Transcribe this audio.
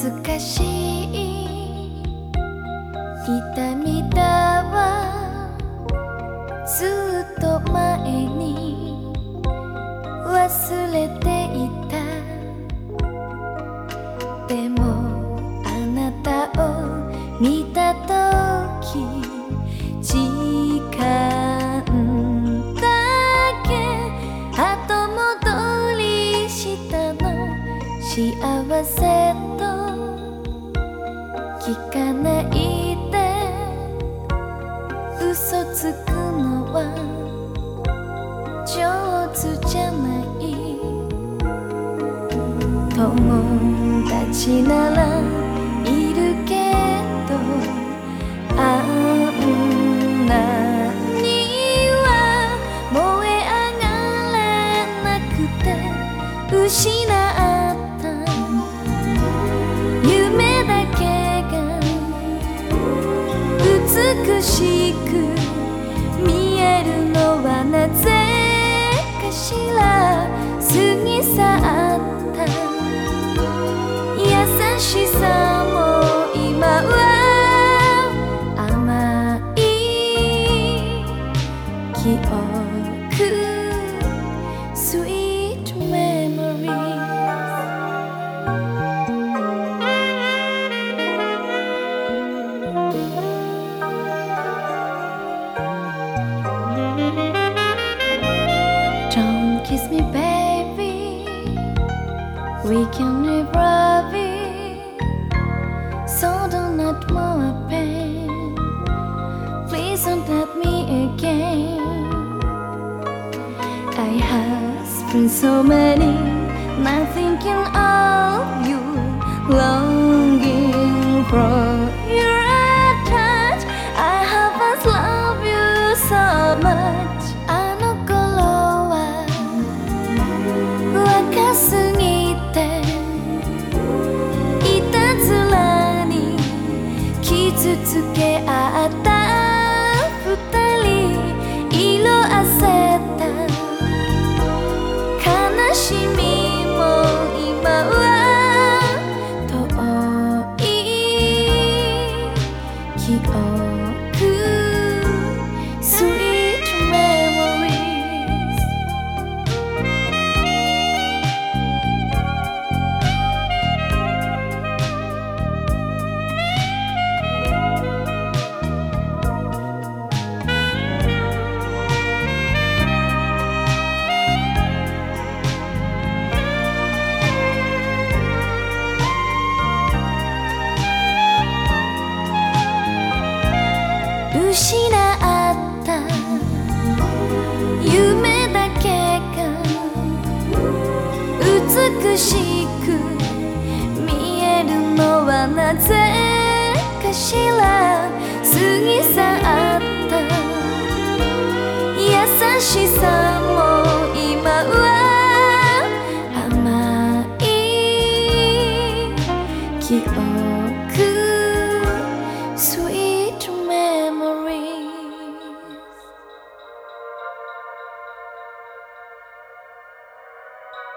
懐かしい痛み忘れていた。でも友達ならいるけどあんなには燃え上がれなくて失った夢だけが美しく見えるのはなぜかしら過ぎ去った記憶 Sweet memories Don't kiss me, baby. We can be. So don't let more pain. so many, not thinking of you, longing for your touch. I haven't loved you so much. Itazulani, 記憶失った。夢だけが美しく見えるのはなぜかしら過ぎ去った。優しさも今は甘い記憶。